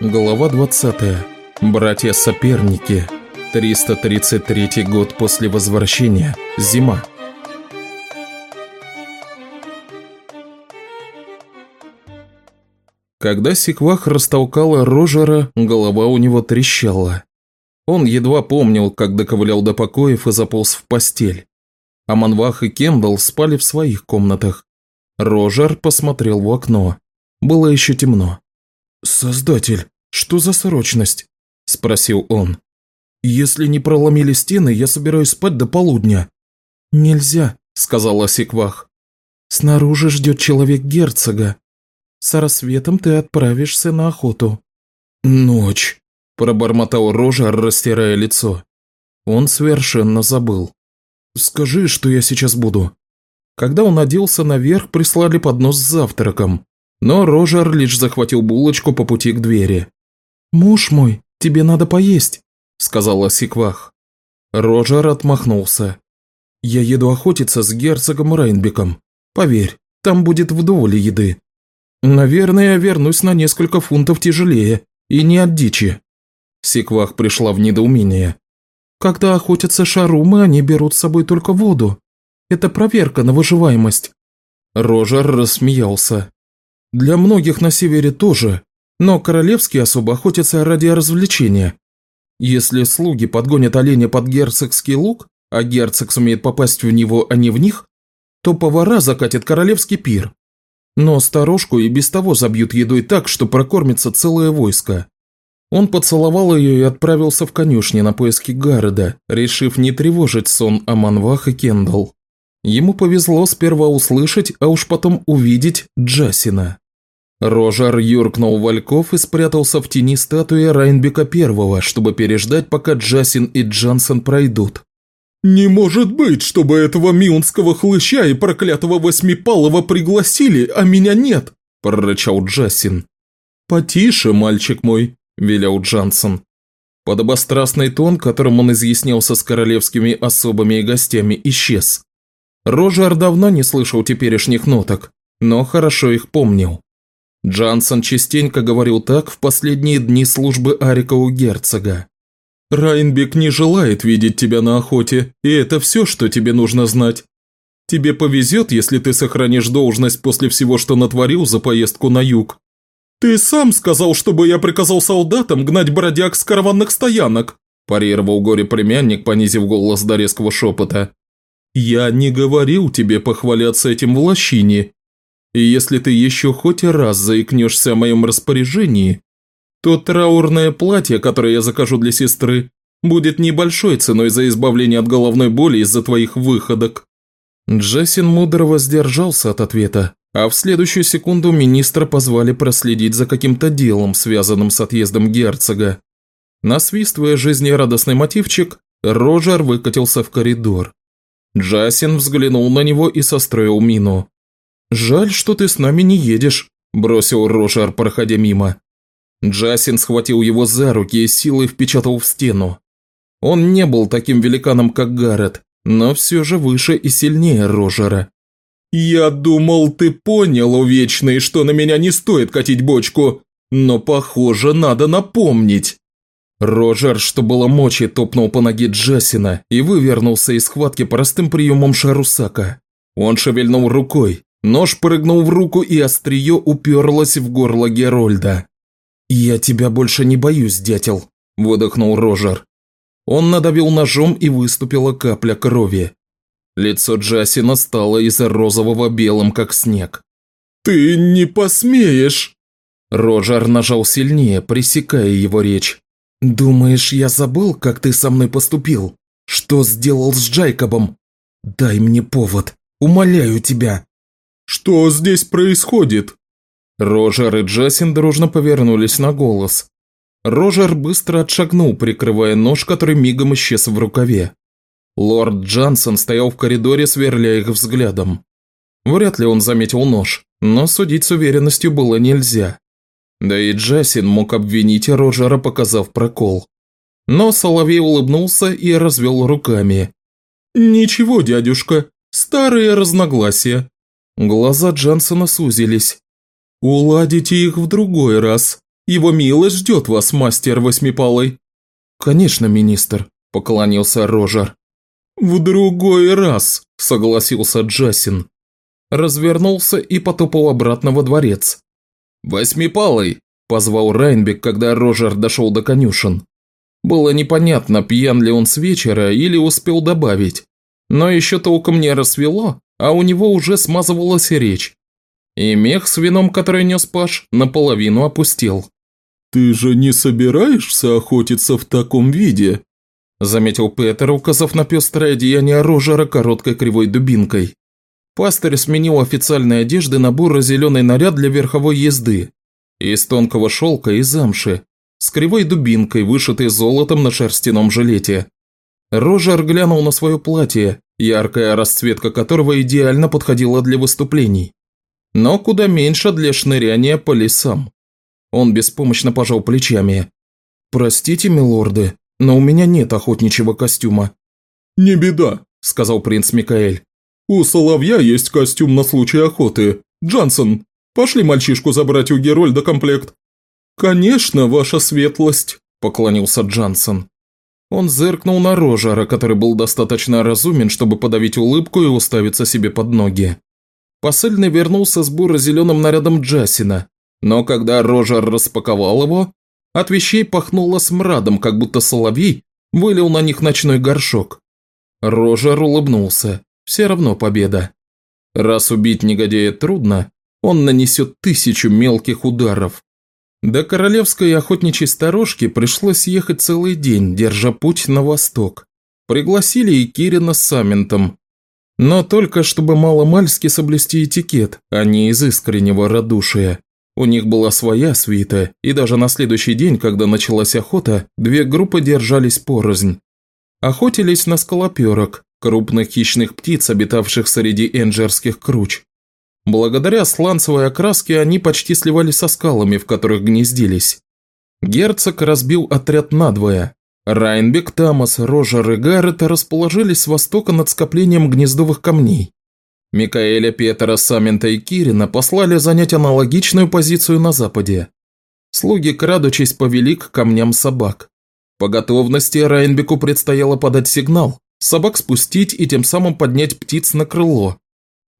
Глава 20. Братья-соперники. 333 год после возвращения. Зима. Когда Секвах растолкала Рожера, голова у него трещала. Он едва помнил, как доковылял до покоев и заполз в постель. А Манвах и Кендалл спали в своих комнатах. Рожер посмотрел в окно. Было еще темно. «Создатель, что за срочность?» – спросил он. «Если не проломили стены, я собираюсь спать до полудня». «Нельзя», – сказала Секвах. «Снаружи ждет человек герцога. С рассветом ты отправишься на охоту». «Ночь», – пробормотал Рожер, растирая лицо. Он совершенно забыл. «Скажи, что я сейчас буду». Когда он оделся наверх, прислали поднос с завтраком. Но Рожер лишь захватил булочку по пути к двери. «Муж мой, тебе надо поесть», – сказала Сиквах. Рожер отмахнулся. «Я еду охотиться с герцогом Рейнбеком. Поверь, там будет вдоволь еды. Наверное, вернусь на несколько фунтов тяжелее, и не от дичи». Сиквах пришла в недоумение. «Когда охотятся шарумы, они берут с собой только воду. Это проверка на выживаемость». Рожер рассмеялся. Для многих на севере тоже, но королевские особо охотятся ради развлечения. Если слуги подгонят оленя под герцогский лук, а герцог сумеет попасть в него, а не в них, то повара закатят королевский пир. Но сторожку и без того забьют едой так, что прокормится целое войско. Он поцеловал ее и отправился в конюшни на поиски Гарреда, решив не тревожить сон Аманвах и Кендалл. Ему повезло сперва услышать, а уж потом увидеть Джасина. Рожар юркнул Вальков и спрятался в тени статуи Райнбека Первого, чтобы переждать, пока Джасин и Джансон пройдут. «Не может быть, чтобы этого миунского хлыща и проклятого восьмипалого пригласили, а меня нет!» – прорычал Джасин. «Потише, мальчик мой», – велел Джансон. Подобострастный тон, которым он изъяснялся с королевскими особами и гостями, исчез. Рожар давно не слышал теперешних ноток, но хорошо их помнил. Джансон частенько говорил так в последние дни службы Арика у герцога. «Райнбек не желает видеть тебя на охоте, и это все, что тебе нужно знать. Тебе повезет, если ты сохранишь должность после всего, что натворил за поездку на юг. Ты сам сказал, чтобы я приказал солдатам гнать бродяг с караванных стоянок», парировал горе-племянник, понизив голос до резкого шепота. «Я не говорил тебе похваляться этим в лощине, и если ты еще хоть раз заикнешься о моем распоряжении, то траурное платье, которое я закажу для сестры, будет небольшой ценой за избавление от головной боли из-за твоих выходок». Джессин мудро воздержался от ответа, а в следующую секунду министра позвали проследить за каким-то делом, связанным с отъездом герцога. Насвистывая жизнерадостный мотивчик, Роджер выкатился в коридор. Джасин взглянул на него и состроил мину. «Жаль, что ты с нами не едешь», – бросил Рожар, проходя мимо. Джасин схватил его за руки и силой впечатал в стену. Он не был таким великаном, как Гаррет, но все же выше и сильнее Рожера. «Я думал, ты понял, увечный, что на меня не стоит катить бочку, но, похоже, надо напомнить». Роджер, что было мочи, топнул по ноге Джасина и вывернулся из схватки простым приемом Шарусака. Он шевельнул рукой, Нож прыгнул в руку, и острие уперлось в горло Герольда. «Я тебя больше не боюсь, дятел», – выдохнул Рожер. Он надавил ножом, и выступила капля крови. Лицо Джасина стало из розового белым, как снег. «Ты не посмеешь!» Роджер нажал сильнее, пресекая его речь. «Думаешь, я забыл, как ты со мной поступил? Что сделал с Джайкобом? Дай мне повод, умоляю тебя!» «Что здесь происходит?» Рожер и Джасин дружно повернулись на голос. Рожер быстро отшагнул, прикрывая нож, который мигом исчез в рукаве. Лорд Джансон стоял в коридоре, сверля их взглядом. Вряд ли он заметил нож, но судить с уверенностью было нельзя. Да и Джасин мог обвинить Рожера, показав прокол. Но Соловей улыбнулся и развел руками. «Ничего, дядюшка, старые разногласия. Глаза Джансона сузились. «Уладите их в другой раз», Его милость ждет вас, мастер Восьмипалый». «Конечно, министр», – поклонился Рожер. «В другой раз», – согласился Джасин. Развернулся и потопал обратно во дворец. «Восьмипалый», – позвал Райнбек, когда Рожер дошел до конюшен. Было непонятно, пьян ли он с вечера или успел добавить. Но еще толком не рассвело, а у него уже смазывалась речь. И мех с вином, который нес Паш, наполовину опустил. «Ты же не собираешься охотиться в таком виде?» Заметил Петер, указав на пестрое одеяние Рожера короткой кривой дубинкой. Пастырь сменил официальной одежды на буро-зеленый наряд для верховой езды. Из тонкого шелка и замши, с кривой дубинкой, вышитой золотом на шерстяном жилете. Рожер глянул на свое платье, яркая расцветка которого идеально подходила для выступлений. Но куда меньше для шныряния по лесам. Он беспомощно пожал плечами. «Простите, милорды, но у меня нет охотничьего костюма». «Не беда», – сказал принц Микаэль. «У Соловья есть костюм на случай охоты. Джансон, пошли мальчишку забрать у Герольда комплект». «Конечно, ваша светлость», – поклонился Джансон. Он зыркнул на Рожера, который был достаточно разумен, чтобы подавить улыбку и уставиться себе под ноги. Посыльный вернулся с буро-зеленым нарядом Джасина, но когда Рожер распаковал его, от вещей пахнуло смрадом, как будто соловей вылил на них ночной горшок. Рожер улыбнулся. Все равно победа. Раз убить негодяя трудно, он нанесет тысячу мелких ударов. До королевской охотничьей сторожки пришлось ехать целый день, держа путь на восток. Пригласили и Кирина с Саментом. Но только чтобы маломальски соблюсти этикет, а не из искреннего радушия. У них была своя свита, и даже на следующий день, когда началась охота, две группы держались порознь. Охотились на скалоперок, крупных хищных птиц, обитавших среди энджерских круч. Благодаря сланцевой окраске они почти сливались со скалами, в которых гнездились. Герцог разбил отряд надвое. Райнбек, Тамас, Рожер и Гаррет расположились с востока над скоплением гнездовых камней. Микаэля, Петера, Самента и Кирина послали занять аналогичную позицию на западе. Слуги, крадучись, повели к камням собак. По готовности Райнбеку предстояло подать сигнал, собак спустить и тем самым поднять птиц на крыло.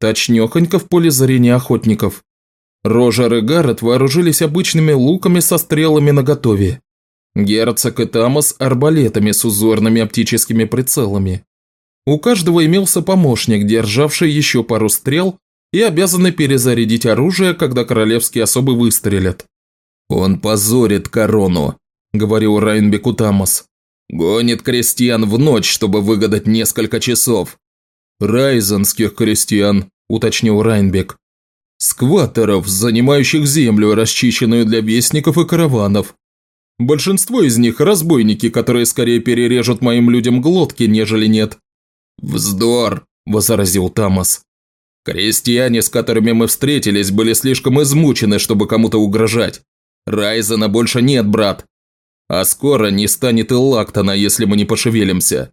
Точнёхонько в поле зрения охотников. Рожер и Гаррет вооружились обычными луками со стрелами наготове. Герцог и Тамас – арбалетами с узорными оптическими прицелами. У каждого имелся помощник, державший еще пару стрел и обязанный перезарядить оружие, когда королевские особы выстрелят. «Он позорит корону», – говорил Райнбеку Тамас. «Гонит крестьян в ночь, чтобы выгадать несколько часов». «Райзенских крестьян», – уточнил Райнбек. «Скваторов, занимающих землю, расчищенную для вестников и караванов. Большинство из них – разбойники, которые скорее перережут моим людям глотки, нежели нет. «Вздор!» – возразил Тамас. «Крестьяне, с которыми мы встретились, были слишком измучены, чтобы кому-то угрожать. Райзена больше нет, брат. А скоро не станет и Лактона, если мы не пошевелимся.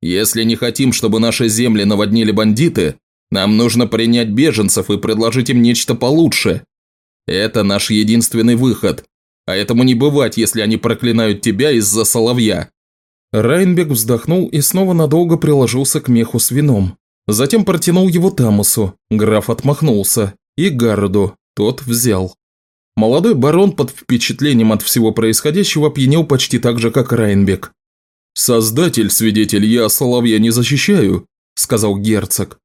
Если не хотим, чтобы наши земли наводнили бандиты, нам нужно принять беженцев и предложить им нечто получше. Это наш единственный выход. А этому не бывать, если они проклинают тебя из-за соловья. Райнбек вздохнул и снова надолго приложился к меху с вином. Затем протянул его Тамусу, граф отмахнулся, и Гарроду, тот взял. Молодой барон под впечатлением от всего происходящего опьянел почти так же, как Райнбек. «Создатель, свидетель, я Соловья не защищаю», – сказал герцог.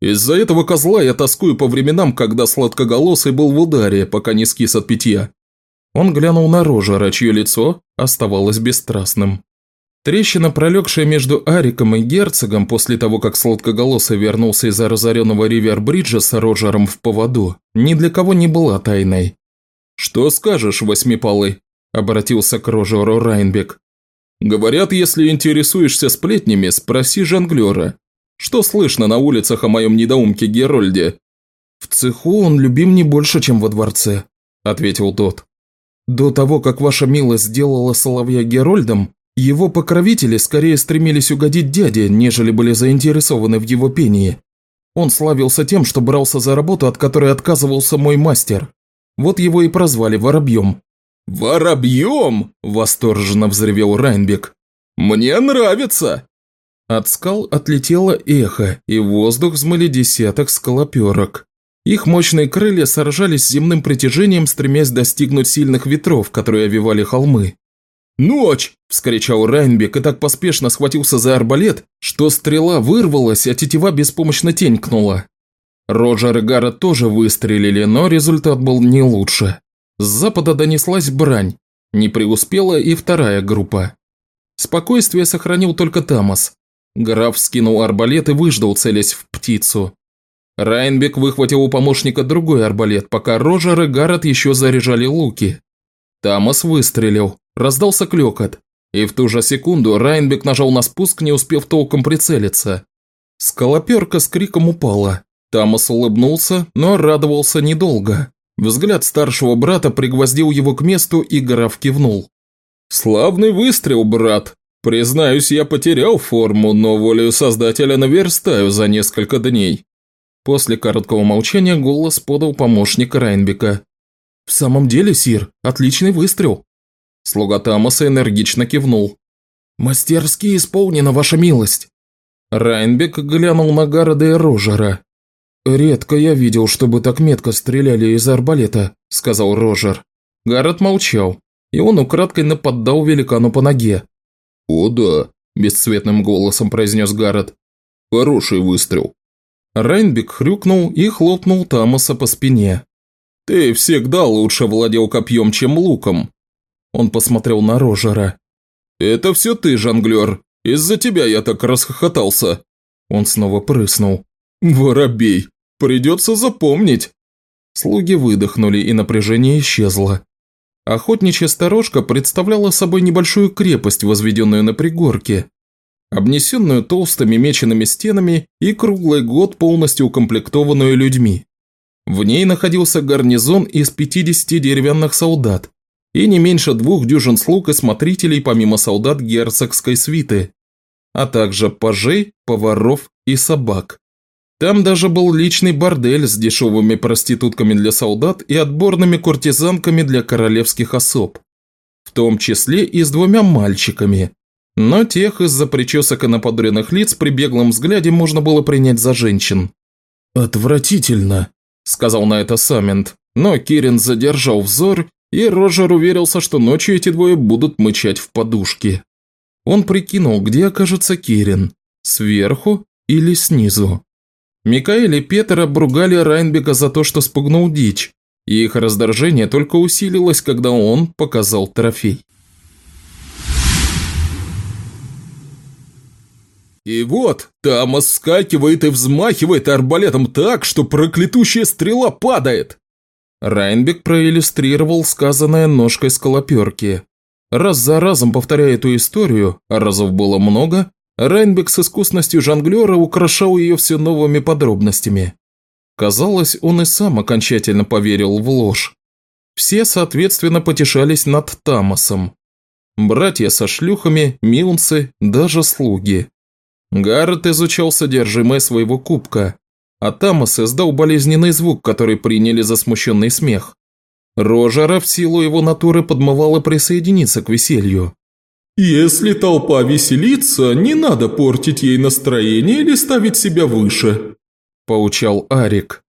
«Из-за этого козла я тоскую по временам, когда сладкоголосый был в ударе, пока не скис от питья». Он глянул на Рожера, чье лицо оставалось бесстрастным. Трещина, пролегшая между Ариком и Герцогом после того, как сладкоголосый вернулся из-за разоренного Ривер-Бриджа с Роджером в поводу, ни для кого не была тайной. «Что скажешь, Восьмипалый?» – обратился к Рожеру Райнбек. «Говорят, если интересуешься сплетнями, спроси жонглера. Что слышно на улицах о моем недоумке Герольде?» «В цеху он любим не больше, чем во дворце», – ответил тот. «До того, как ваша милость сделала Соловья Герольдом, его покровители скорее стремились угодить дяде, нежели были заинтересованы в его пении. Он славился тем, что брался за работу, от которой отказывался мой мастер. Вот его и прозвали Воробьем. «Воробьем!» – восторженно взревел Райнбек. «Мне нравится!» От скал отлетело эхо, и в воздух взмыли десяток скалоперок. Их мощные крылья сражались с земным притяжением, стремясь достигнуть сильных ветров, которые овивали холмы. «Ночь!» – вскричал Райнбек и так поспешно схватился за арбалет, что стрела вырвалась, а тетива беспомощно тенькнула. Роджер и Гара тоже выстрелили, но результат был не лучше. С запада донеслась брань. Не преуспела и вторая группа. Спокойствие сохранил только Тамас. Граф скинул арбалет и выждал, целясь в птицу. Райнбек выхватил у помощника другой арбалет, пока Роджер и Гаррет еще заряжали луки. Тамас выстрелил, раздался клёкот, и в ту же секунду Райнбек нажал на спуск, не успев толком прицелиться. Скалоперка с криком упала. Тамас улыбнулся, но радовался недолго. Взгляд старшего брата пригвоздил его к месту, и граф кивнул. «Славный выстрел, брат. Признаюсь, я потерял форму, но волею создателя наверстаю за несколько дней». После короткого молчания голос подал помощник Райнбека. «В самом деле, Сир, отличный выстрел». Слуга Тамаса энергично кивнул. «Мастерски исполнена ваша милость». Райнбек глянул на Гарода и Рожера. «Редко я видел, чтобы так метко стреляли из арбалета», – сказал Рожер. Гаррет молчал, и он украдкой нападал великану по ноге. «О да», – бесцветным голосом произнес Гаррет. «Хороший выстрел». Райнбек хрюкнул и хлопнул Тамаса по спине. «Ты всегда лучше владел копьем, чем луком». Он посмотрел на Рожера. «Это все ты, жонглер. Из-за тебя я так расхохотался». Он снова прыснул. «Воробей, придется запомнить». Слуги выдохнули, и напряжение исчезло. Охотничья сторожка представляла собой небольшую крепость, возведенную на пригорке, обнесенную толстыми меченными стенами и круглый год полностью укомплектованную людьми. В ней находился гарнизон из 50 деревянных солдат и не меньше двух дюжин слуг и смотрителей помимо солдат герцогской свиты, а также пажей, поваров и собак. Там даже был личный бордель с дешевыми проститутками для солдат и отборными куртизанками для королевских особ. В том числе и с двумя мальчиками. Но тех из-за причесок и напудренных лиц при беглом взгляде можно было принять за женщин. «Отвратительно», – сказал на это Самент, но Кирин задержал взор, и Роджер уверился, что ночью эти двое будут мычать в подушке. Он прикинул, где окажется Кирин – сверху или снизу. Микаэль и Петр обругали Райнбека за то, что спугнул дичь, и их раздражение только усилилось, когда он показал трофей. И вот, Тамас вскакивает и взмахивает арбалетом так, что проклятущая стрела падает. Райнбек проиллюстрировал сказанное ножкой скалоперки. Раз за разом повторяя эту историю, разов было много, Райнбек с искусностью жонглера украшал ее все новыми подробностями. Казалось, он и сам окончательно поверил в ложь. Все, соответственно, потешались над Тамасом. Братья со шлюхами, милнцы, даже слуги. Гаррет изучал содержимое своего кубка, а Тамас издал болезненный звук, который приняли за смущенный смех. Рожера в силу его натуры подмывало присоединиться к веселью. «Если толпа веселится, не надо портить ей настроение или ставить себя выше», – поучал Арик.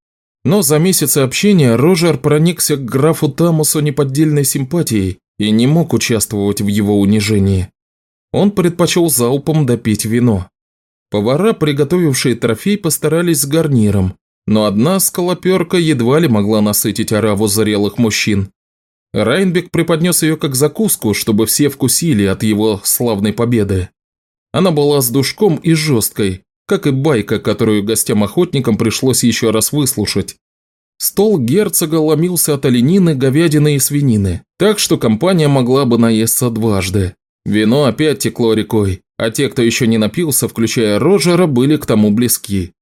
Но за месяцы общения Рожер проникся к графу Тамусу неподдельной симпатией и не мог участвовать в его унижении. Он предпочел залпом допить вино. Повара, приготовившие трофей, постарались с гарниром, но одна скалоперка едва ли могла насытить ораву зрелых мужчин. Райнбек преподнес ее как закуску, чтобы все вкусили от его славной победы. Она была с душком и жесткой, как и байка, которую гостям-охотникам пришлось еще раз выслушать. Стол герцога ломился от оленины, говядины и свинины, так что компания могла бы наесться дважды. Вино опять текло рекой, а те, кто еще не напился, включая Роджера, были к тому близки.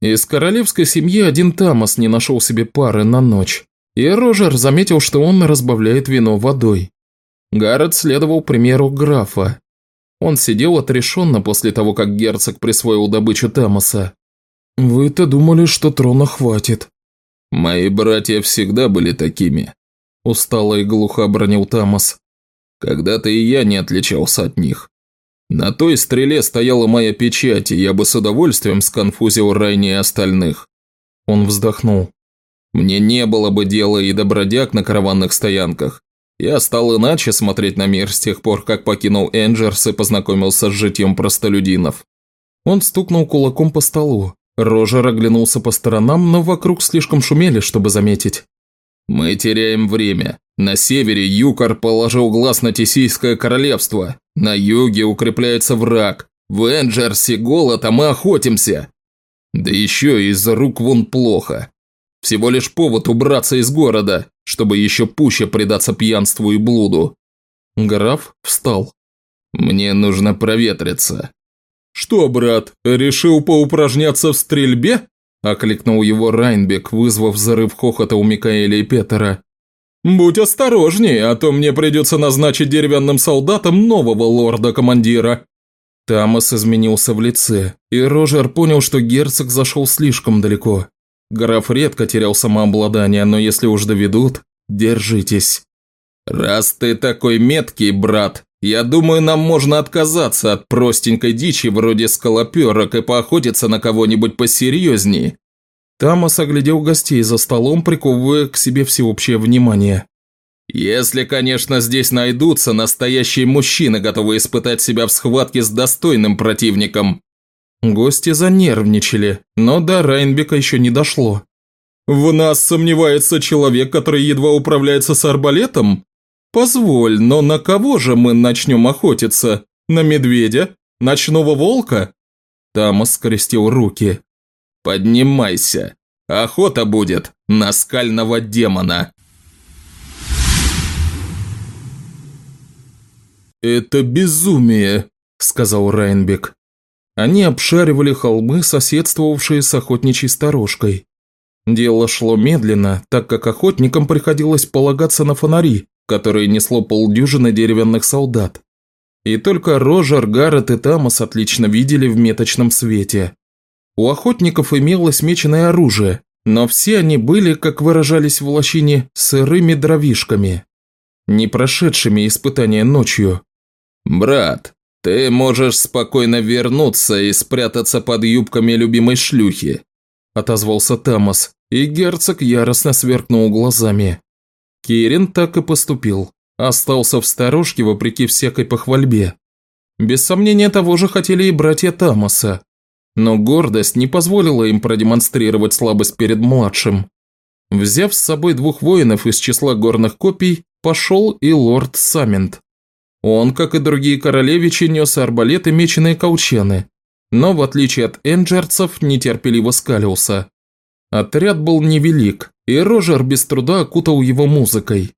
Из королевской семьи один Тамас не нашел себе пары на ночь. И Рожер заметил, что он разбавляет вино водой. Гаррет следовал примеру графа. Он сидел отрешенно после того, как герцог присвоил добычу Тамаса. «Вы-то думали, что трона хватит?» «Мои братья всегда были такими». устало и глухо бронил Тамас. Когда-то и я не отличался от них. На той стреле стояла моя печать, и я бы с удовольствием сконфузил Райни и остальных. Он вздохнул. Мне не было бы дела и до бродяг на караванных стоянках. Я стал иначе смотреть на мир с тех пор, как покинул Энджерс и познакомился с житьем простолюдинов. Он стукнул кулаком по столу. Рожер оглянулся по сторонам, но вокруг слишком шумели, чтобы заметить. «Мы теряем время. На севере Юкар положил глаз на Тесийское королевство. На юге укрепляется враг. В Энджерсе голод, а мы охотимся. Да еще из рук вон плохо. Всего лишь повод убраться из города, чтобы еще пуще предаться пьянству и блуду». Граф встал. «Мне нужно проветриться. «Что, брат, решил поупражняться в стрельбе?» – окликнул его Райнбек, вызвав взрыв хохота у Микаэля и Петера. «Будь осторожней, а то мне придется назначить деревянным солдатом нового лорда-командира». Тамас изменился в лице, и Рожер понял, что герцог зашел слишком далеко. Граф редко терял самообладание, но если уж доведут, держитесь. «Раз ты такой меткий, брат, я думаю, нам можно отказаться от простенькой дичи вроде скалоперок и поохотиться на кого-нибудь посерьезнее». Тамас оглядел гостей за столом, приковывая к себе всеобщее внимание. «Если, конечно, здесь найдутся настоящие мужчины, готовые испытать себя в схватке с достойным противником». Гости занервничали, но до Райнбека еще не дошло. «В нас сомневается человек, который едва управляется с арбалетом?» «Позволь, но на кого же мы начнем охотиться? На медведя? Ночного волка?» Тамас скрестил руки. «Поднимайся. Охота будет на скального демона». «Это безумие», – сказал Райнбек. Они обшаривали холмы, соседствовавшие с охотничьей сторожкой. Дело шло медленно, так как охотникам приходилось полагаться на фонари, которое несло полдюжины деревянных солдат. И только Рожер, Гаррет и Тамас отлично видели в меточном свете. У охотников имелось меченое оружие, но все они были, как выражались в лощине, сырыми дровишками, не прошедшими испытания ночью. «Брат, ты можешь спокойно вернуться и спрятаться под юбками любимой шлюхи», отозвался Тамас, и герцог яростно сверкнул глазами. Кирин так и поступил. Остался в сторожке вопреки всякой похвальбе. Без сомнения того же хотели и братья Тамаса. Но гордость не позволила им продемонстрировать слабость перед младшим. Взяв с собой двух воинов из числа горных копий, пошел и лорд Самент. Он, как и другие королевичи, нес арбалеты, меченые колчаны, но, в отличие от энджерцев, нетерпеливо скалился. Отряд был невелик, и Рожер без труда окутал его музыкой.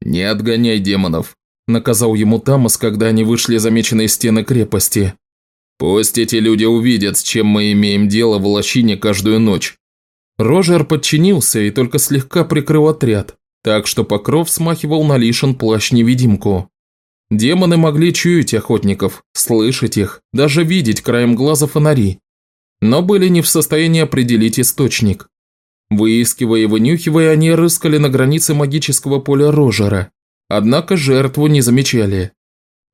«Не отгоняй демонов», – наказал ему Тамас, когда они вышли замеченные стены крепости. «Пусть эти люди увидят, с чем мы имеем дело в лощине каждую ночь». Рожер подчинился и только слегка прикрыл отряд, так что покров смахивал на лишен плащ-невидимку. Демоны могли чуять охотников, слышать их, даже видеть краем глаза фонари, но были не в состоянии определить источник. Выискивая и вынюхивая, они рыскали на границе магического поля Рожера, однако жертву не замечали.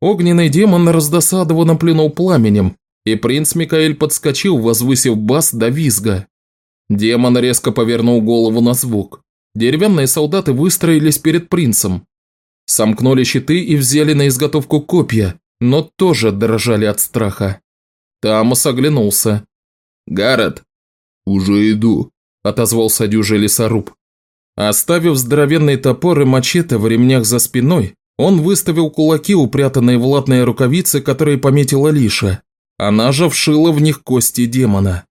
Огненный демон раздосадованно плюнул пламенем, и принц Микаэль подскочил, возвысив бас до визга. Демон резко повернул голову на звук. Деревянные солдаты выстроились перед принцем. Сомкнули щиты и взяли на изготовку копья, но тоже дрожали от страха. Тамос оглянулся. «Гаррет!» «Уже иду», – отозвался дюжий лесоруб. Оставив здоровенный топор и мачете в ремнях за спиной, он выставил кулаки, упрятанные в латные рукавицы, которые пометила Лиша. Она же вшила в них кости демона.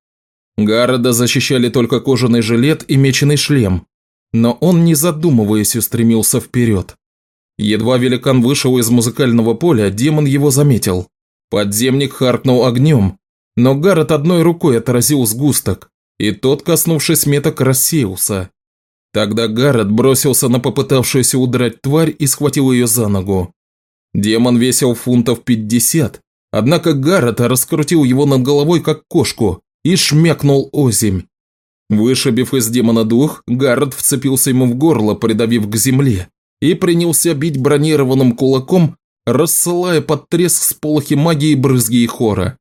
Гарода защищали только кожаный жилет и меченый шлем, но он, не задумываясь, устремился вперед. Едва великан вышел из музыкального поля, демон его заметил. Подземник харкнул огнем, но Гаррет одной рукой отразил сгусток, и тот, коснувшись меток, рассеялся. Тогда Гаррет бросился на попытавшуюся удрать тварь и схватил ее за ногу. Демон весил фунтов 50, однако Гаррет раскрутил его над головой как кошку и шмякнул озимь. Вышибив из демона дух, Гаррет вцепился ему в горло, придавив к земле, и принялся бить бронированным кулаком, рассылая под треск сполохи магии брызги и хора.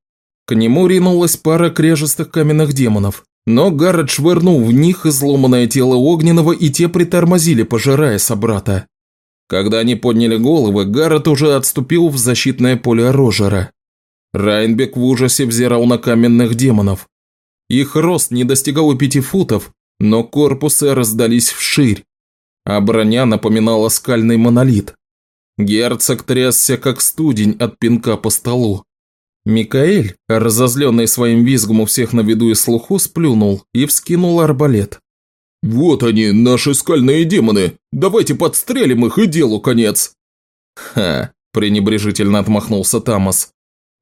К нему ринулась пара крежестых каменных демонов, но Гаррет швырнул в них изломанное тело Огненного, и те притормозили, пожирая собрата. Когда они подняли головы, Гаррет уже отступил в защитное поле Рожера. Райнбек в ужасе взирал на каменных демонов. Их рост не достигал и пяти футов, но корпусы раздались вширь, а броня напоминала скальный монолит. Герцог трясся, как студень от пинка по столу. Микаэль, разозленный своим визгом у всех на виду и слуху, сплюнул и вскинул арбалет. «Вот они, наши скальные демоны! Давайте подстрелим их и делу конец!» «Ха!» – пренебрежительно отмахнулся Тамас.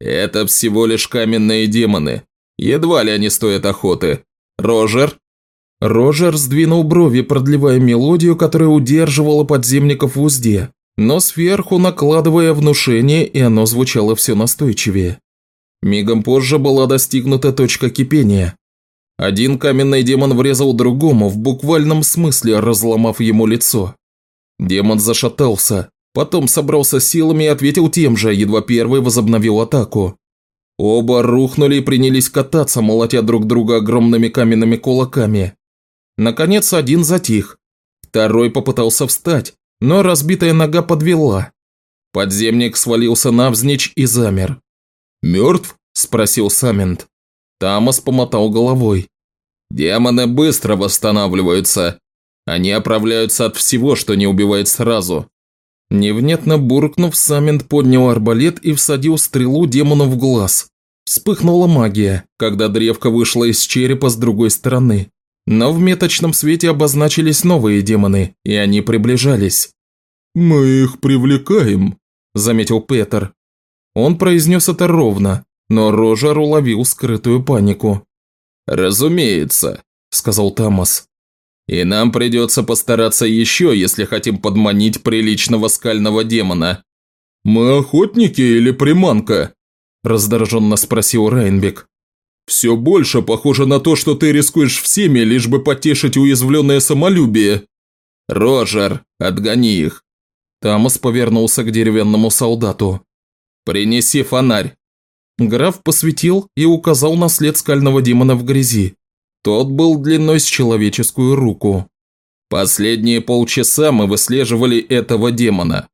«Это всего лишь каменные демоны. Едва ли они стоят охоты. Рожер?» Рожер сдвинул брови, продлевая мелодию, которая удерживала подземников в узде, но сверху накладывая внушение, и оно звучало все настойчивее. Мигом позже была достигнута точка кипения. Один каменный демон врезал другому, в буквальном смысле разломав ему лицо. Демон зашатался, потом собрался силами и ответил тем же, едва первый возобновил атаку. Оба рухнули и принялись кататься, молотя друг друга огромными каменными кулаками. Наконец один затих. Второй попытался встать, но разбитая нога подвела. Подземник свалился навзничь и замер. «Мертв?» – спросил Самент. Тамас помотал головой. «Демоны быстро восстанавливаются. Они оправляются от всего, что не убивает сразу». Невнятно буркнув, Самент поднял арбалет и всадил стрелу демону в глаз. Вспыхнула магия, когда древко вышло из черепа с другой стороны. Но в меточном свете обозначились новые демоны, и они приближались. «Мы их привлекаем», – заметил Петер. Он произнес это ровно, но Рожер уловил скрытую панику. «Разумеется», – сказал Томас. «И нам придется постараться еще, если хотим подманить приличного скального демона». «Мы охотники или приманка?» – раздраженно спросил Райнбек. «Все больше похоже на то, что ты рискуешь всеми, лишь бы потешить уязвленное самолюбие». «Рожер, отгони их». Томас повернулся к деревянному солдату. «Принеси фонарь». Граф посветил и указал на след скального демона в грязи. Тот был длиной с человеческую руку. Последние полчаса мы выслеживали этого демона.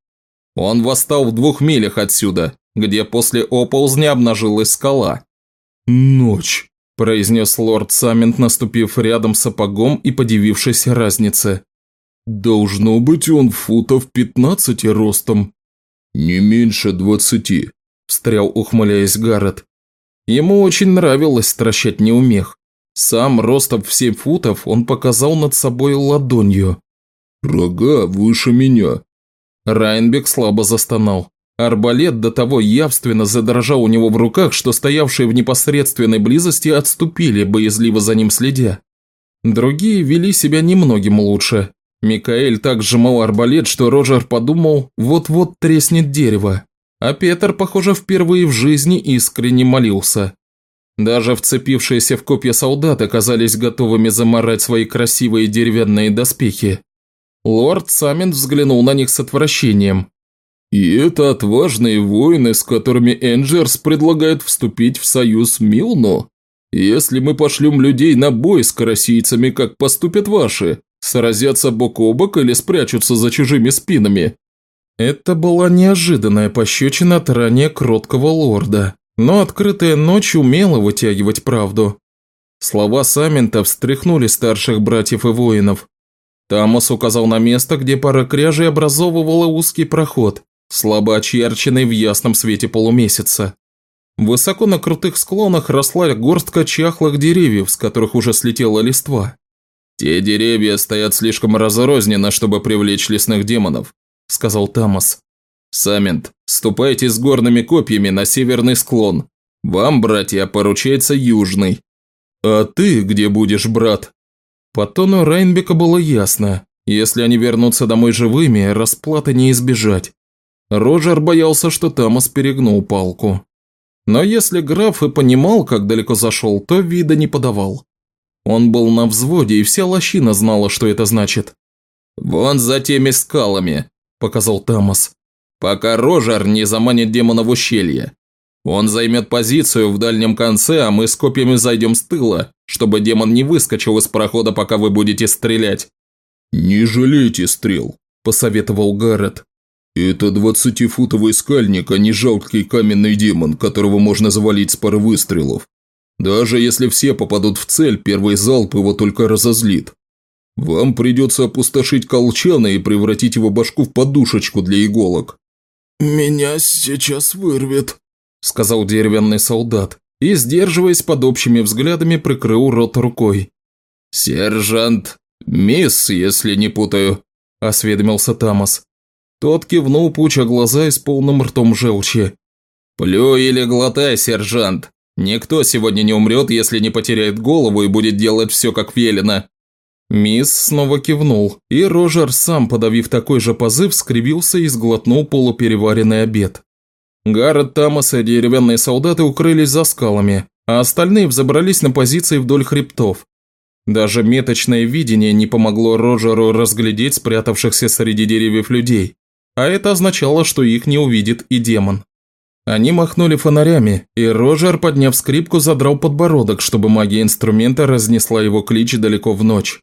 Он восстал в двух милях отсюда, где после оползня обнажилась скала. «Ночь», – произнес лорд Самент, наступив рядом сапогом и подивившись разнице. «Должно быть он футов пятнадцати ростом». «Не меньше двадцати», – встрял, ухмыляясь Гаррет. Ему очень нравилось стращать неумех. Сам ростом в семь футов он показал над собой ладонью. «Рога выше меня». Райнбек слабо застонал. Арбалет до того явственно задрожал у него в руках, что стоявшие в непосредственной близости отступили, боязливо за ним следя. Другие вели себя немногим лучше. Микаэль так сжимал арбалет, что Роджер подумал, вот-вот треснет дерево. А Петр, похоже, впервые в жизни искренне молился. Даже вцепившиеся в копья солдаты оказались готовыми заморать свои красивые деревянные доспехи. Лорд Самент взглянул на них с отвращением. «И это отважные воины, с которыми Энджерс предлагает вступить в союз Милну? Если мы пошлем людей на бой с карасийцами, как поступят ваши, Сразятся бок о бок или спрячутся за чужими спинами? Это была неожиданная пощечина от ранее кроткого лорда, но открытая ночь умела вытягивать правду. Слова Самента встряхнули старших братьев и воинов. Тамос указал на место, где пара кряжей образовывала узкий проход, слабо очерченный в ясном свете полумесяца. Высоко на крутых склонах росла горстка чахлых деревьев, с которых уже слетела листва. «Те деревья стоят слишком разрозненно, чтобы привлечь лесных демонов», – сказал Тамас. «Самент, ступайте с горными копьями на северный склон. Вам, братья, поручается южный». «А ты где будешь, брат?» По тону Райнбека было ясно. Если они вернутся домой живыми, расплаты не избежать. Роджер боялся, что Тамас перегнул палку. Но если граф и понимал, как далеко зашел, то вида не подавал. Он был на взводе, и вся лощина знала, что это значит. «Вон за теми скалами», показал Тамас. «Пока Рожер не заманит демона в ущелье. Он займет позицию в дальнем конце, а мы с копьями зайдем с тыла, чтобы демон не выскочил из прохода, пока вы будете стрелять». «Не жалейте стрел», – посоветовал Гаррет. «Это двадцатифутовый скальник, а не жалкий каменный демон, которого можно завалить с пары выстрелов. Даже если все попадут в цель, первый залп его только разозлит. Вам придется опустошить колчана и превратить его башку в подушечку для иголок». «Меня сейчас вырвет», – сказал деревянный солдат и, сдерживаясь под общими взглядами, прикрыл рот рукой. «Сержант, мисс, если не путаю», – осведомился Тамас. Тот кивнул, пуча глаза и с полным ртом желчи. «Плюй или глотай, сержант. Никто сегодня не умрет, если не потеряет голову и будет делать все как велено». Мисс снова кивнул, и Рожер, сам подавив такой же позыв, скривился и сглотнул полупереваренный обед. Гаррет, Тамас и деревянные солдаты укрылись за скалами, а остальные взобрались на позиции вдоль хребтов. Даже меточное видение не помогло Роджеру разглядеть спрятавшихся среди деревьев людей, а это означало, что их не увидит и демон. Они махнули фонарями, и Рожер, подняв скрипку, задрал подбородок, чтобы магия инструмента разнесла его клич далеко в ночь.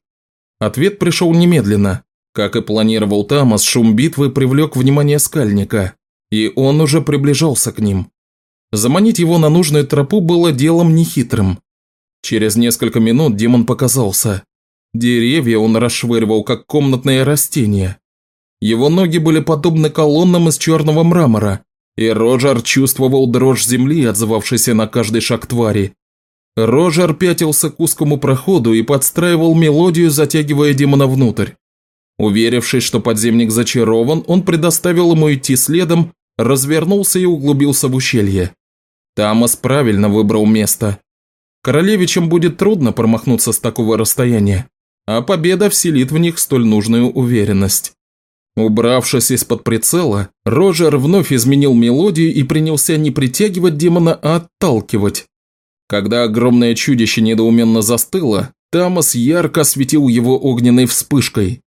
Ответ пришел немедленно. Как и планировал Тамас, шум битвы привлек внимание скальника, и он уже приближался к ним. Заманить его на нужную тропу было делом нехитрым. Через несколько минут демон показался. Деревья он расшвыривал, как комнатные растения. Его ноги были подобны колоннам из черного мрамора, и Роджер чувствовал дрожь земли, отзывавшейся на каждый шаг твари. Рожер пятился к узкому проходу и подстраивал мелодию, затягивая демона внутрь. Уверившись, что подземник зачарован, он предоставил ему идти следом, развернулся и углубился в ущелье. Тамас правильно выбрал место. Королевичам будет трудно промахнуться с такого расстояния, а победа вселит в них столь нужную уверенность. Убравшись из-под прицела, Рожер вновь изменил мелодию и принялся не притягивать демона, а отталкивать. Когда огромное чудище недоуменно застыло, Тамас ярко осветил его огненной вспышкой.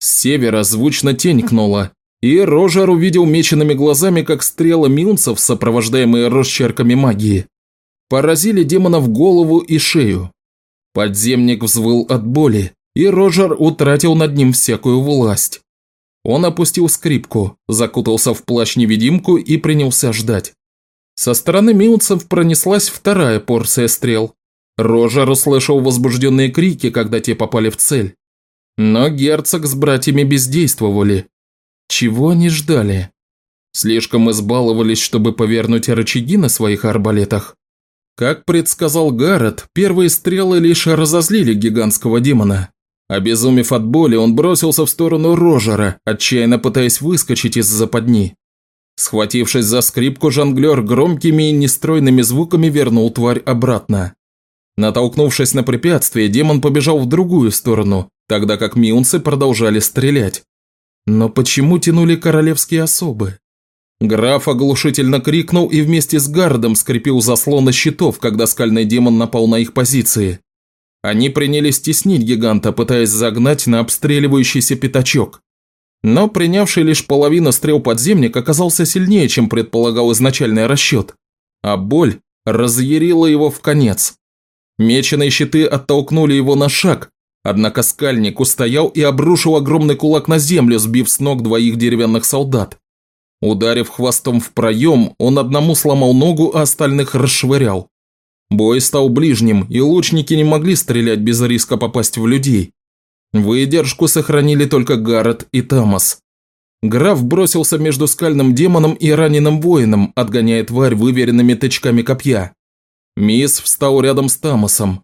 С севера звучно тенькнуло, и Рожер увидел меченными глазами, как стрелы милнцев, сопровождаемые росчерками магии, поразили демона в голову и шею. Подземник взвыл от боли, и Рожер утратил над ним всякую власть. Он опустил скрипку, закутался в плащ-невидимку и принялся ждать. Со стороны милцев пронеслась вторая порция стрел. Рожер услышал возбужденные крики, когда те попали в цель. Но герцог с братьями бездействовали. Чего они ждали? Слишком избаловались, чтобы повернуть рычаги на своих арбалетах? Как предсказал Гаррет, первые стрелы лишь разозлили гигантского демона. Обезумев от боли, он бросился в сторону Рожера, отчаянно пытаясь выскочить из западни. Схватившись за скрипку, жонглер громкими и нестройными звуками вернул тварь обратно. Натолкнувшись на препятствие, демон побежал в другую сторону, тогда как миунцы продолжали стрелять. Но почему тянули королевские особы? Граф оглушительно крикнул и вместе с гардом скрепил заслоны щитов, когда скальный демон напал на их позиции. Они принялись теснить гиганта, пытаясь загнать на обстреливающийся пятачок. Но принявший лишь половину стрел подземник оказался сильнее, чем предполагал изначальный расчет, а боль разъярила его в конец. Меченые щиты оттолкнули его на шаг, однако скальник устоял и обрушил огромный кулак на землю, сбив с ног двоих деревянных солдат. Ударив хвостом в проем, он одному сломал ногу, а остальных расшвырял. Бой стал ближним, и лучники не могли стрелять без риска попасть в людей. Выдержку сохранили только Гаррет и Тамас. Граф бросился между скальным демоном и раненым воином, отгоняя тварь выверенными тычками копья. Мисс встал рядом с Тамасом.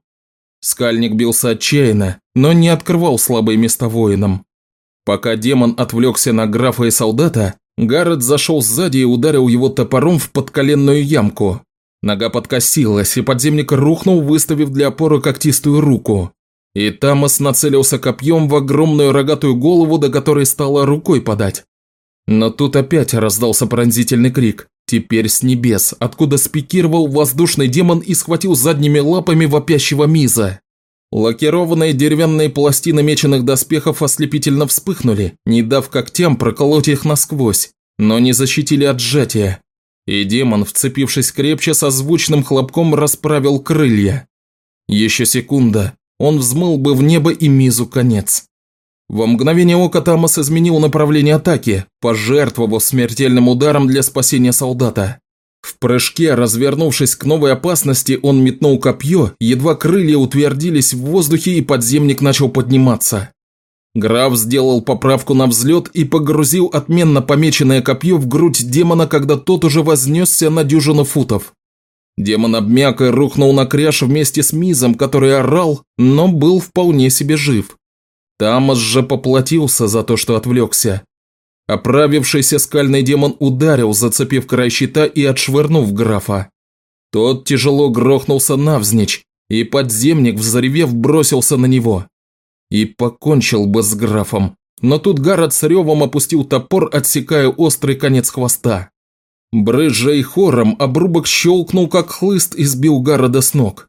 Скальник бился отчаянно, но не открывал слабые места воинам. Пока демон отвлекся на графа и солдата, Гаррет зашел сзади и ударил его топором в подколенную ямку. Нога подкосилась, и подземник рухнул, выставив для опоры когтистую руку. И Тамас нацелился копьем в огромную рогатую голову, до которой стало рукой подать. Но тут опять раздался пронзительный крик, теперь с небес, откуда спикировал воздушный демон и схватил задними лапами вопящего Миза. Лакированные деревянные пластины меченых доспехов ослепительно вспыхнули, не дав когтям проколоть их насквозь, но не защитили от сжатия. И демон, вцепившись крепче, со звучным хлопком расправил крылья. Еще секунда, он взмыл бы в небо и Мизу конец. Во мгновение ока Тамас изменил направление атаки, пожертвовав смертельным ударом для спасения солдата. В прыжке, развернувшись к новой опасности, он метнул копье, едва крылья утвердились в воздухе и подземник начал подниматься. Граф сделал поправку на взлет и погрузил отменно помеченное копье в грудь демона, когда тот уже вознесся на дюжину футов. Демон обмяк и рухнул на кряж вместе с Мизом, который орал, но был вполне себе жив. Тамас же поплатился за то, что отвлекся. Оправившийся скальный демон ударил, зацепив край щита и отшвырнув графа. Тот тяжело грохнулся навзничь, и подземник, взревев, бросился на него. И покончил бы с графом, но тут Гаррет с ревом опустил топор, отсекая острый конец хвоста. Брызжа и хором обрубок щелкнул, как хлыст, и сбил Гаррода с ног.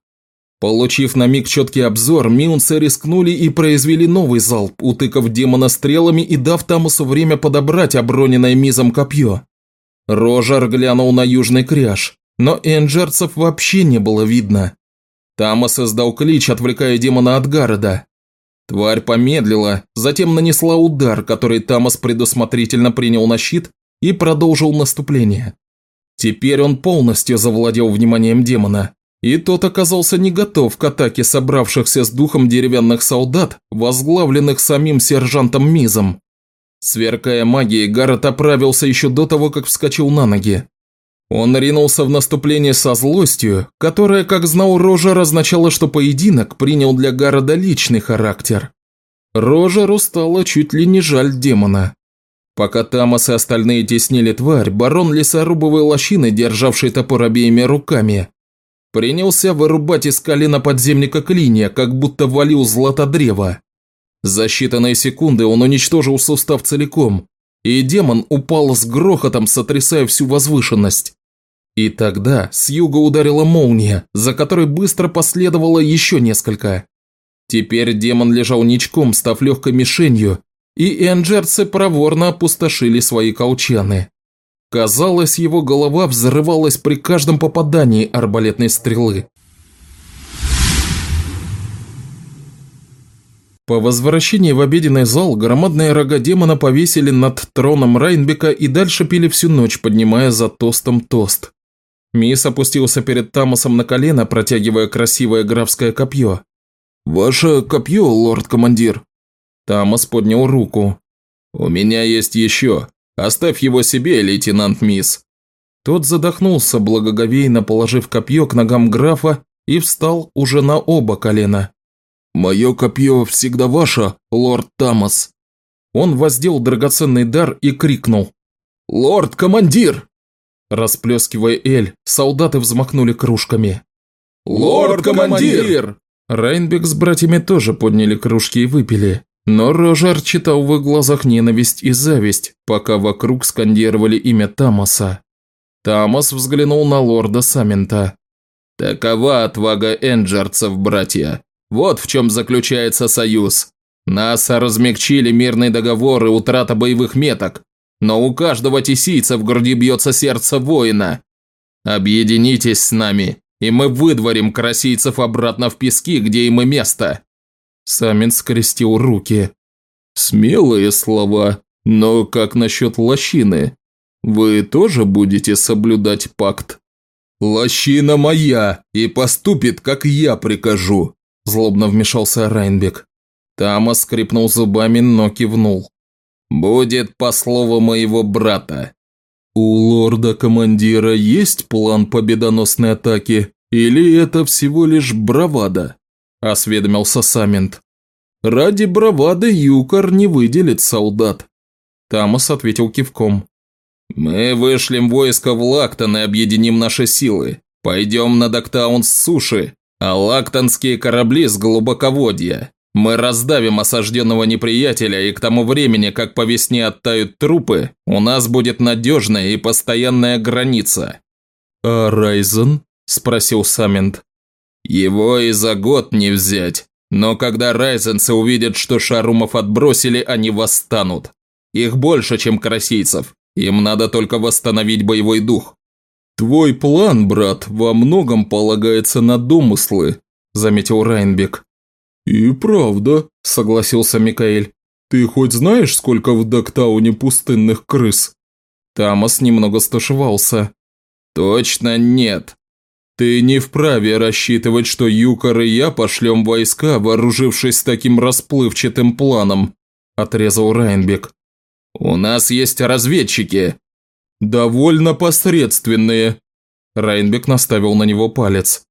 Получив на миг четкий обзор, миунцы рискнули и произвели новый залп, утыкав демона стрелами и дав Тамусу время подобрать оброненное мизом копье. Рожар глянул на южный кряж, но энджерцев вообще не было видно. Тамас издал клич, отвлекая демона от Гарода. Тварь помедлила, затем нанесла удар, который Тамас предусмотрительно принял на щит и продолжил наступление. Теперь он полностью завладел вниманием демона, и тот оказался не готов к атаке собравшихся с духом деревянных солдат, возглавленных самим сержантом Мизом. Сверкая магией, Гаррет оправился еще до того, как вскочил на ноги. Он ринулся в наступление со злостью, которая, как знал Рожер, означала, что поединок принял для Гаррода личный характер. Рожеру стало чуть ли не жаль демона. Пока Тамас и остальные теснили тварь, барон лесорубовой лощины, державший топор обеими руками, Принялся вырубать из колена подземника клинья, как будто валил златодрево. За считанные секунды он уничтожил сустав целиком, и демон упал с грохотом, сотрясая всю возвышенность. И тогда с юга ударила молния, за которой быстро последовало еще несколько. Теперь демон лежал ничком, став легкой мишенью, и энджерцы проворно опустошили свои колчаны. Казалось, его голова взрывалась при каждом попадании арбалетной стрелы. По возвращении в обеденный зал громадные рога демона повесили над троном Райнбека и дальше пили всю ночь, поднимая за тостом тост. Мисс опустился перед Тамасом на колено, протягивая красивое графское копье. «Ваше копье, лорд-командир!» Тамас поднял руку. «У меня есть еще. Оставь его себе, лейтенант Мисс». Тот задохнулся, благоговейно положив копье к ногам графа и встал уже на оба колена. «Мое копье всегда ваше, лорд Тамас». Он воздел драгоценный дар и крикнул. «Лорд-командир!» Расплескивая эль, солдаты взмахнули кружками. «Лорд-командир!» Райнбек с братьями тоже подняли кружки и выпили. Но Рожар читал в их глазах ненависть и зависть, пока вокруг скандировали имя Тамаса. Тамас взглянул на лорда Самента. «Такова отвага энджерцев, братья. Вот в чем заключается союз. Нас размягчили мирный договор и утрата боевых меток, но у каждого тесийца в груди бьется сердце воина. Объединитесь с нами, и мы выдворим красийцев обратно в пески, где им и место. Самин скрестил руки. «Смелые слова, но как насчет лощины? Вы тоже будете соблюдать пакт?» «Лощина моя и поступит, как я прикажу», – злобно вмешался Райнбек. Тама скрипнул зубами, но кивнул. «Будет по слову моего брата». «У лорда-командира есть план победоносной атаки, или это всего лишь бравада?» – осведомился Самент. «Ради бравады Юкар не выделит солдат», – Тамас ответил кивком. «Мы вышлем войско в Лактон и объединим наши силы. Пойдем на Доктаун с суши, а лактонские корабли с глубоководья. Мы раздавим осажденного неприятеля, и к тому времени, как по весне оттают трупы, у нас будет надежная и постоянная граница». «А Райзен?» – спросил Самент. Его и за год не взять. Но когда райзенцы увидят, что шарумов отбросили, они восстанут. Их больше, чем карасийцев. Им надо только восстановить боевой дух. «Твой план, брат, во многом полагается на домыслы», – заметил Райнбек. «И правда», – согласился Микаэль. «Ты хоть знаешь, сколько в Доктауне пустынных крыс?» Тамас немного стушевался. «Точно нет. Ты не вправе рассчитывать, что Юкор и я пошлем войска, вооружившись таким расплывчатым планом», – отрезал Райнбек. «У нас есть разведчики». «Довольно посредственные». Райнбек наставил на него палец.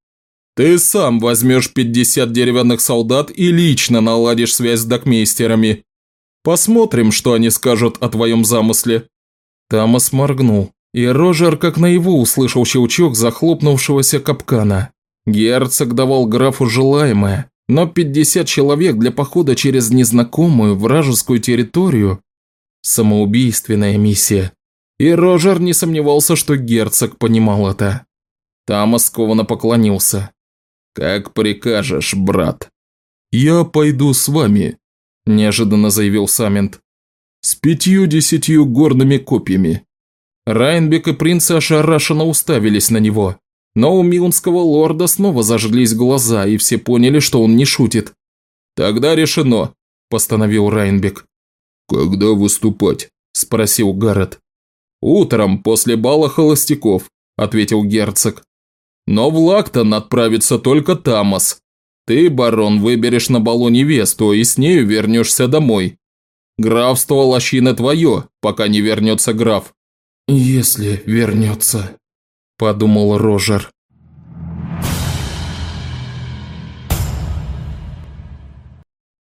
«Ты сам возьмешь 50 деревянных солдат и лично наладишь связь с докмейстерами. Посмотрим, что они скажут о твоем замысле». Тамас моргнул, и Рожер как наяву услышал щелчок захлопнувшегося капкана. Герцог давал графу желаемое, но 50 человек для похода через незнакомую вражескую территорию – самоубийственная миссия. И Рожер не сомневался, что герцог понимал это. Тамас скованно поклонился. «Как прикажешь, брат». «Я пойду с вами», – неожиданно заявил Самент. «С пятью-десятью горными копьями». Райнбек и принцы ошарашенно уставились на него. Но у милнского лорда снова зажглись глаза, и все поняли, что он не шутит. «Тогда решено», – постановил Райнбек. «Когда выступать?» – спросил Гаррет. «Утром, после бала холостяков», – ответил герцог. «Но в Лактон отправится только Тамас. Ты, барон, выберешь на балу невесту и с нею вернешься домой. Графство Лощина твое, пока не вернется граф». «Если вернется», – подумал Рожер.